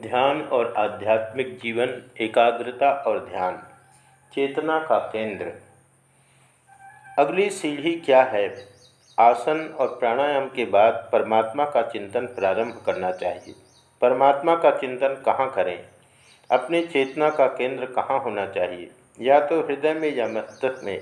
ध्यान और आध्यात्मिक जीवन, एकाग्रता और ध्यान, चेतना का केंद्र। अगली सीढ़ी क्या है? आसन और प्राणायाम के बाद परमात्मा का चिंतन प्रारंभ करना चाहिए। परमात्मा का चिंतन कहाँ करें? अपने चेतना का केंद्र कहाँ होना चाहिए? या तो हृदय में या मस्तिष्क में।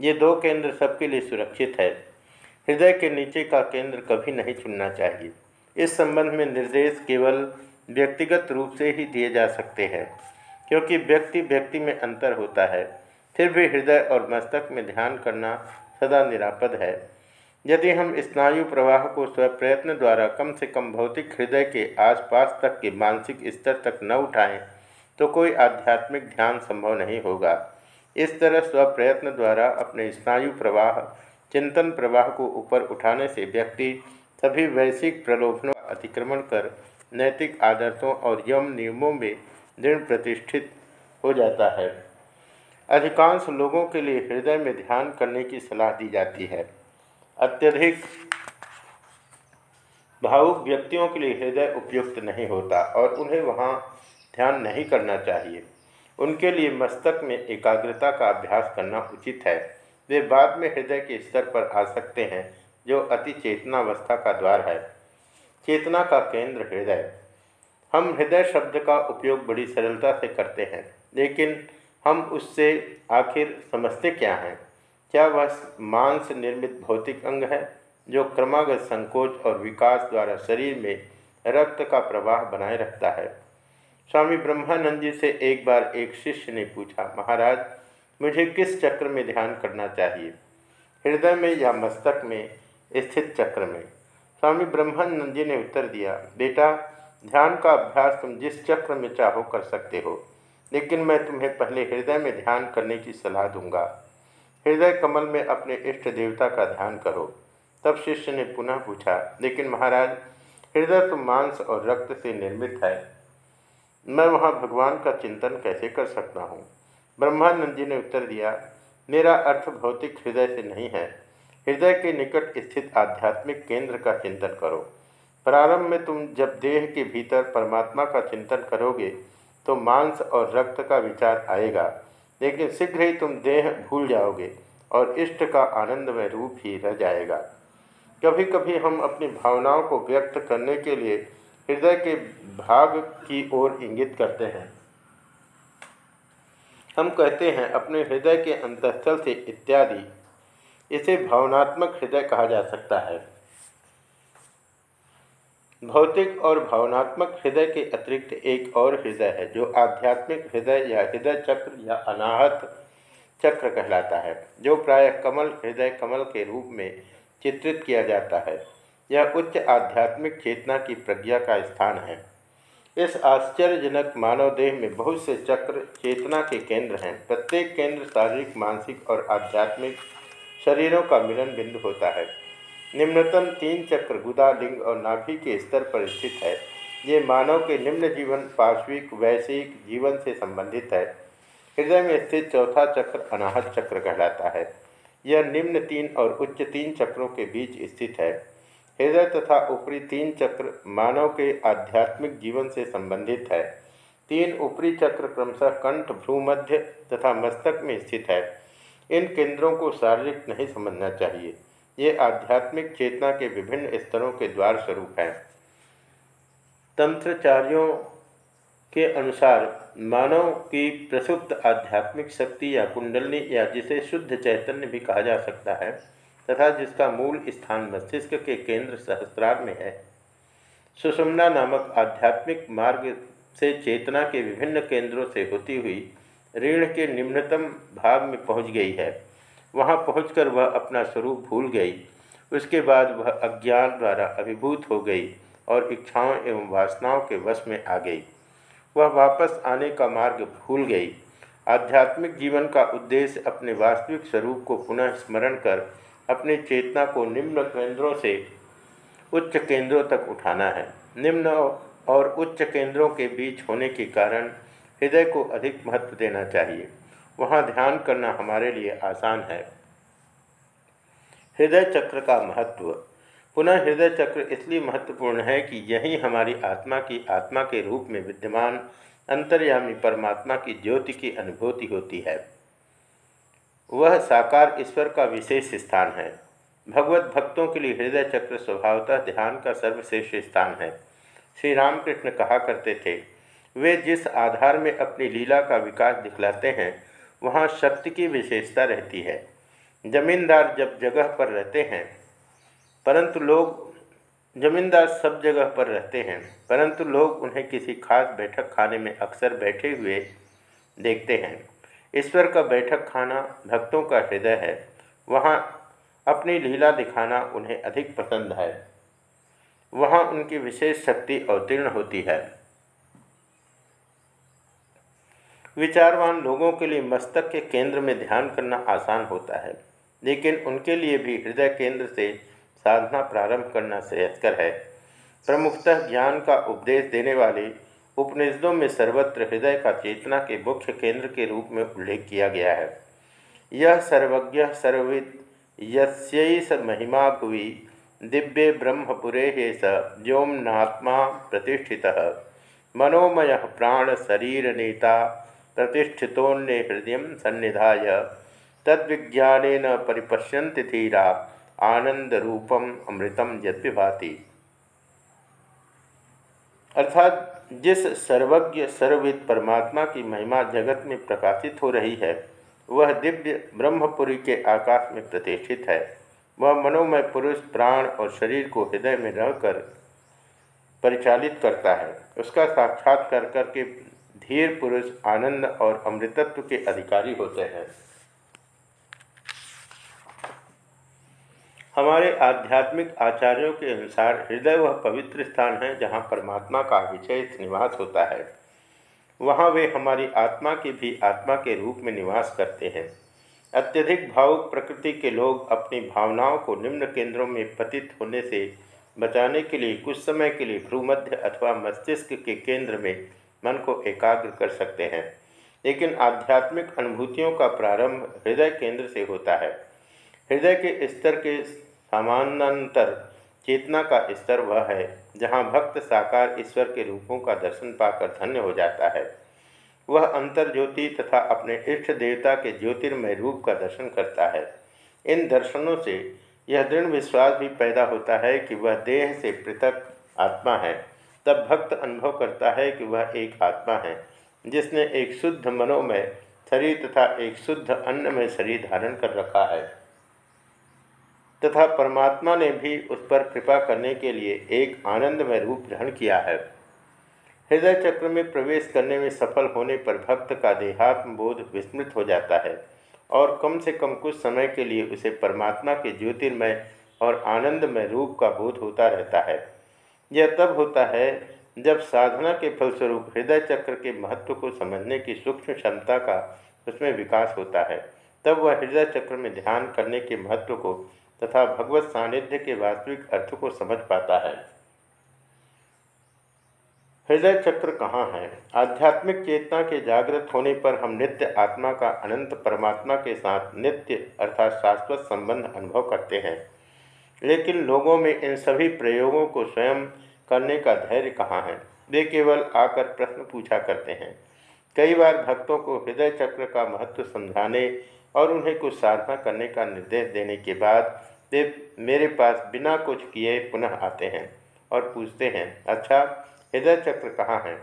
ये दो केंद्र सबके लिए सुरक्षित है। हृदय के नीचे का केंद्र कभी नहीं चुनना चाहिए। इस संबंध में निर्देश केवल व्यक्तिगत रूप से ही दिए जा सकते हैं, क्योंकि व्यक्ति व्यक्ति में अंतर होता है। फिर भी हृदय और मस्तक में ध्यान करना सदा निरापद है। यदि हम स्नायु प्रवाह को स्वप्रयत्न द्वारा कम से कम भौतिक हृदय के आसपास तक के मानसिक स्तर तक न उठाएँ तो कोई आध्यात्मिक ध्यान संभव नहीं होगा। इस तरह स्वप्रयत्न द्वारा अपने स्नायु प्रवाह, चिंतन प्रवाह को ऊपर उठाने से व्यक्ति सभी वैश्विक प्रलोभनों का अतिक्रमण कर नैतिक आदर्शों और यम नियमों में दृढ़ प्रतिष्ठित हो जाता है। अधिकांश लोगों के लिए हृदय में ध्यान करने की सलाह दी जाती है। अत्यधिक भावुक व्यक्तियों के लिए हृदय उपयुक्त नहीं होता और उन्हें वहाँ ध्यान नहीं करना चाहिए। उनके लिए मस्तक में एकाग्रता का अभ्यास करना उचित है। वे बाद में हृदय के स्तर पर आ सकते हैं, जो अति चेतनावस्था का द्वार है। चेतना का केंद्र हृदय। हम हृदय शब्द का उपयोग बड़ी सरलता से करते हैं, लेकिन हम उससे आखिर समझते क्या हैं? क्या वह मांस निर्मित भौतिक अंग है, जो क्रमागत संकोच और विकास द्वारा शरीर में रक्त का प्रवाह बनाए रखता है? स्वामी ब्रह्मानंद जी से एक बार एक शिष्य ने पूछा, महाराज, मुझे किस चक्र में ध्यान करना चाहिए? हृदय में या मस्तक में, स्थित चक्र में? स्वामी ब्रह्मानंद जी ने उत्तर दिया, बेटा, ध्यान का अभ्यास तुम जिस चक्र में चाहो कर सकते हो, लेकिन मैं तुम्हें पहले हृदय में ध्यान करने की सलाह दूँगा। हृदय कमल में अपने इष्ट देवता का ध्यान करो। तब शिष्य ने पुनः पूछा, लेकिन महाराज, हृदय तो मांस और रक्त से निर्मित है। मैं वहाँ भगवान का चिंतन कैसे कर सकता हूँ? ब्रह्मानंद जी ने उत्तर दिया, मेरा अर्थ भौतिक हृदय से नहीं है। हृदय के निकट स्थित आध्यात्मिक केंद्र का चिंतन करो। प्रारंभ में तुम जब देह के भीतर परमात्मा का चिंतन करोगे तो मांस और रक्त का विचार आएगा, लेकिन शीघ्र ही तुम देह भूल जाओगे और इष्ट का आनंदमय रूप ही रह जाएगा। कभी कभी हम अपनी भावनाओं को व्यक्त करने के लिए हृदय के भाग की ओर इंगित करते हैं। हम कहते हैं, अपने हृदय के अंतस्थल से इत्यादि। इसे भावनात्मक हृदय कहा जा सकता है। भौतिक और भावनात्मक हृदय के अतिरिक्त एक और हृदय है, जो आध्यात्मिक हृदय या हृदय चक्र या अनाहत चक्र कहलाता है, जो प्रायः कमल हृदय कमल के रूप में चित्रित किया जाता है। यह उच्च आध्यात्मिक चेतना की प्रज्ञा का स्थान है। इस आश्चर्यजनक मानव देह में बहुत से चक्र चेतना के केंद्र हैं। प्रत्येक केंद्र शारीरिक, मानसिक और आध्यात्मिक शरीरों का मिलन बिंदु होता है। निम्नतम तीन चक्र गुदा, लिंग और नाभि के स्तर पर स्थित है। ये मानव के निम्न जीवन, पार्श्विक, वैश्विक जीवन से संबंधित है। हृदय में स्थित चौथा चक्र अनाहत चक्र कहलाता है। यह निम्न तीन और उच्च तीन चक्रों के बीच स्थित है। हृदय तथा ऊपरी तीन चक्र मानव के आध्यात्मिक जीवन से संबंधित है। तीन ऊपरी चक्र क्रमशः कंठ, भ्रूमध्य तथा मस्तक में स्थित है। इन केंद्रों को शारीरिक नहीं समझना चाहिए। ये आध्यात्मिक चेतना के विभिन्न स्तरों के द्वार स्वरूप हैं। तंत्रचार्यों के अनुसार मानव की प्रसुप्त आध्यात्मिक शक्ति या कुंडलनी या जिसे शुद्ध चैतन्य भी कहा जा सकता है, तथा जिसका मूल स्थान मस्तिष्क के केंद्र सहस्त्रार में है। सुषमना नामक आध्यात्मिक मार्ग से चेतना के विभिन्न केंद्रों से होती हुई ऋण के निम्नतम भाग में पहुँच गई है। वहाँ पहुंचकर वह अपना स्वरूप भूल गई। उसके बाद वह अज्ञान द्वारा अभिभूत हो गई और इच्छाओं एवं वासनाओं के वश में आ गई। वह वापस आने का मार्ग भूल गई। आध्यात्मिक जीवन का उद्देश्य अपने वास्तविक स्वरूप को पुनः स्मरण कर अपने चेतना को निम्न केंद्रों से उच्च केंद्रों तक उठाना है। निम्न और उच्च केंद्रों के बीच होने के कारण हृदय को अधिक महत्व देना चाहिए। वहाँ ध्यान करना हमारे लिए आसान है। हृदय चक्र का महत्व। पुनः हृदय चक्र इसलिए महत्वपूर्ण है कि यही हमारी आत्मा की आत्मा के रूप में विद्यमान, अंतर्यामी परमात्मा की ज्योति की अनुभूति होती है। वह साकार ईश्वर का विशेष स्थान है। भगवत भक्तों के लिए हृदय चक्र स्वभावतः ध्यान का सर्वश्रेष्ठ स्थान है। श्री रामकृष्ण कहा करते थे वे जिस आधार में अपनी लीला का विकास दिखलाते हैं, वहाँ शक्ति की विशेषता रहती है। जमींदार जब जगह पर रहते हैं, परंतु लोग, जमींदार सब जगह पर रहते हैं, परंतु लोग उन्हें किसी खास बैठक खाने में अक्सर बैठे हुए देखते हैं। ईश्वर का बैठक खाना भक्तों का हृदय है, वहाँ अपनी लीला दिखाना उन्हें अधिक पसंद है। वहाँ उनकी विशेष शक्ति अवतीर्ण होती है। विचारवान लोगों के लिए मस्तक के केंद्र में ध्यान करना आसान होता है, लेकिन उनके लिए भी हृदय केंद्र से साधना प्रारंभ करना श्रेयस्कर है। प्रमुखतः ज्ञान का उपदेश देने वाले उपनिषदों में सर्वत्र हृदय का चेतना के मुख्य केंद्र के रूप में उल्लेख किया गया है। यह सर्वज्ञ, सर्वविद यस्यैष महिमा भुवि, दिव्य ब्रह्मपुरे स व्योमनात्मा प्रतिष्ठि मनोमय प्राण शरीर नेता प्रतिष्ठितोन्य हृदय सन्निधाय। तद्विज्ञान परिपश्यन्ति धीरा आनंद रूपम अमृतम यद्विभाति। अर्थात जिस सर्वज्ञ, सर्वविद परमात्मा की महिमा जगत में प्रकाशित हो रही है, वह दिव्य ब्रह्मपुरी के आकाश में प्रतिष्ठित है। वह मनोमय पुरुष, प्राण और शरीर को हृदय में रहकर परिचालित करता है। उसका साक्षात्कार करके धीर पुरुष आनंद और अमृतत्व के अधिकारी होते हैं। हमारे आध्यात्मिक आचार्यों के अनुसार हृदय वह पवित्र स्थान है जहाँ परमात्मा का विशेष निवास होता है। वहाँ वे हमारी आत्मा की भी आत्मा के रूप में निवास करते हैं। अत्यधिक भावुक प्रकृति के लोग अपनी भावनाओं को निम्न केंद्रों में पतित होने से बचाने के लिए कुछ समय के लिए भ्रूमध्य अथवा मस्तिष्क के केंद्र में मन को एकाग्र कर सकते हैं। लेकिन आध्यात्मिक अनुभूतियों का प्रारंभ हृदय केंद्र से होता है। हृदय के स्तर के समानांतर चेतना का स्तर वह है, जहाँ भक्त साकार ईश्वर के रूपों का दर्शन पाकर धन्य हो जाता है। वह अंतर ज्योति तथा अपने इष्ट देवता के ज्योतिर्मय रूप का दर्शन करता है। इन दर्शनों से यह दृढ़ विश्वास भी पैदा होता है कि वह देह से पृथक आत्मा है। तब भक्त अनुभव करता है कि वह एक आत्मा है, जिसने एक शुद्ध मनोमय शरीर तथा एक शुद्ध अन्नमय शरीर धारण कर रखा है। तथा परमात्मा ने भी उस पर कृपा करने के लिए एक आनंदमय रूप ग्रहण किया है। हृदय चक्र में प्रवेश करने में सफल होने पर भक्त का देहात्म बोध विस्मृत हो जाता है और कम से कम कुछ समय के लिए उसे परमात्मा के ज्योतिर्मय और आनंदमय रूप का बोध होता रहता है। यह तब होता है जब साधना के फलस्वरूप हृदय चक्र के महत्व को समझने की सूक्ष्म क्षमता का उसमें विकास होता है। तब वह हृदय चक्र में ध्यान करने के महत्व को तथा भगवत सानिध्य के वास्तविक अर्थ को समझ पाता है। हृदय चक्र कहाँ है? आध्यात्मिक चेतना के जागृत होने पर हम नित्य आत्मा का अनंत परमात्मा के साथ नित्य अर्थात शाश्वत संबंध अनुभव करते हैं। लेकिन लोगों में इन सभी प्रयोगों को स्वयं करने का धैर्य कहाँ है? वे केवल आकर प्रश्न पूछा करते हैं। कई बार भक्तों को हृदय चक्र का महत्व समझाने और उन्हें कुछ साधना करने का निर्देश देने के बाद वे मेरे पास बिना कुछ किए पुनः आते हैं और पूछते हैं अच्छा हृदय चक्र कहाँ है?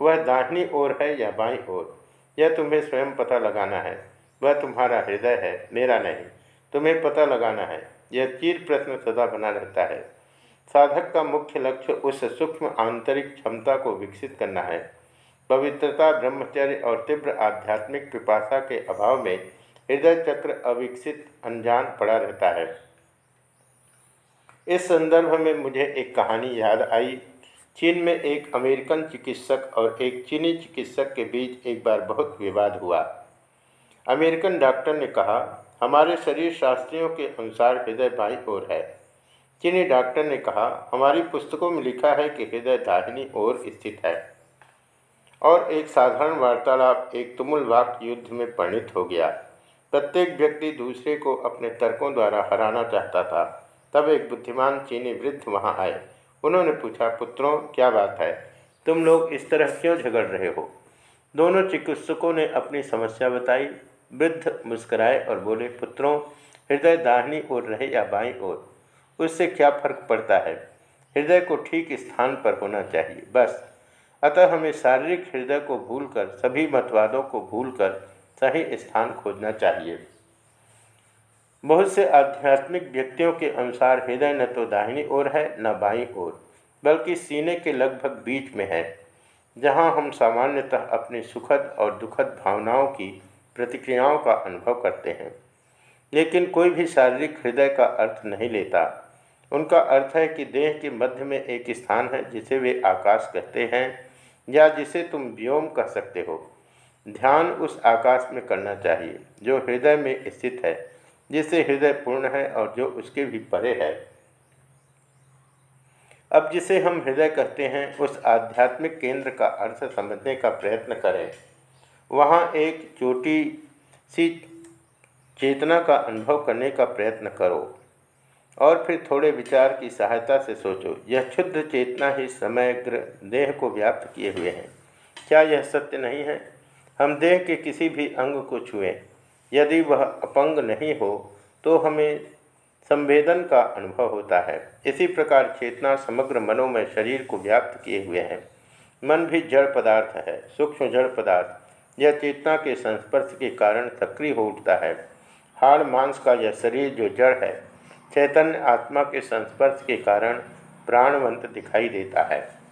वह दाहिनी ओर है या बाईं ओर? यह तुम्हें स्वयं पता लगाना है। वह तुम्हारा हृदय है, मेरा नहीं। तुम्हें पता लगाना है। यह चीर प्रश्न सदा बना रहता है। साधक का मुख्य लक्ष्य उस सूक्ष्म आंतरिक क्षमता को विकसित करना है। पवित्रता, ब्रह्मचर्य और तीव्र आध्यात्मिक पिपासा के अभाव में हृदय चक्र अविकसित, अनजान पड़ा रहता है। इस संदर्भ में मुझे एक कहानी याद आई। चीन में एक अमेरिकन चिकित्सक और एक चीनी चिकित्सक के बीच एक बार बहुत विवाद हुआ। अमेरिकन डॉक्टर ने कहा हमारे शरीर शास्त्रियों के अनुसार हृदय बाई ओर है। चीनी डॉक्टर ने कहा, हमारी पुस्तकों में लिखा है कि हृदय दाहिनी ओर स्थित है। और एक साधारण वार्तालाप, एक तुमुल वाक युद्ध में परिणित हो गया। प्रत्येक व्यक्ति दूसरे को अपने तर्कों द्वारा हराना चाहता था। तब एक बुद्धिमान चीनी वृद्ध वहाँ आए। उन्होंने पूछा, पुत्रों, क्या बात है? तुम लोग इस तरह क्यों झगड़ रहे हो? दोनों चिकित्सकों ने अपनी समस्या बताई। वृद्ध मुस्कराए और बोले, पुत्रों, हृदय दाहिनी ओर रहे या बाई ओर? उससे क्या फ़र्क पड़ता है? हृदय को ठीक स्थान पर होना चाहिए, बस। अतः हमें शारीरिक हृदय को भूलकर, सभी मतवादों को भूलकर सही स्थान खोजना चाहिए। बहुत से आध्यात्मिक व्यक्तियों के अनुसार हृदय न तो दाहिनी ओर है, न बाईं ओर, बल्कि सीने के लगभग बीच में है, जहाँ हम सामान्यतः अपनी सुखद और दुखद भावनाओं की प्रतिक्रियाओं का अनुभव करते हैं। लेकिन कोई भी शारीरिक हृदय का अर्थ नहीं लेता। उनका अर्थ है कि देह के मध्य में एक स्थान है जिसे वे आकाश कहते हैं या जिसे तुम व्योम कह सकते हो। ध्यान उस आकाश में करना चाहिए, जो हृदय में स्थित है, जिससे हृदय पूर्ण है और जो उसके भी परे है। अब जिसे हम हृदय कहते हैं, उस आध्यात्मिक केंद्र का अर्थ समझने का प्रयत्न करें। वहाँ एक चोटी सी चेतना का अनुभव करने का प्रयत्न करो और फिर थोड़े विचार की सहायता से सोचो। यह क्षुद्र चेतना ही समग्र देह को व्याप्त किए हुए हैं। क्या यह सत्य नहीं है? हम देह के किसी भी अंग को छुएँ। यदि वह अपंग नहीं हो तो हमें संवेदन का अनुभव होता है। इसी प्रकार चेतना समग्र मनोमय शरीर को व्याप्त किए हुए हैं। मन भी जड़ पदार्थ है, सूक्ष्म जड़ पदार्थ। यह चेतना के संस्पर्श के कारण सक्रिय हो उठता है। हाड़ मांस का यह शरीर जो जड़ है, चैतन्य आत्मा के संस्पर्श के कारण प्राणवंत दिखाई देता है।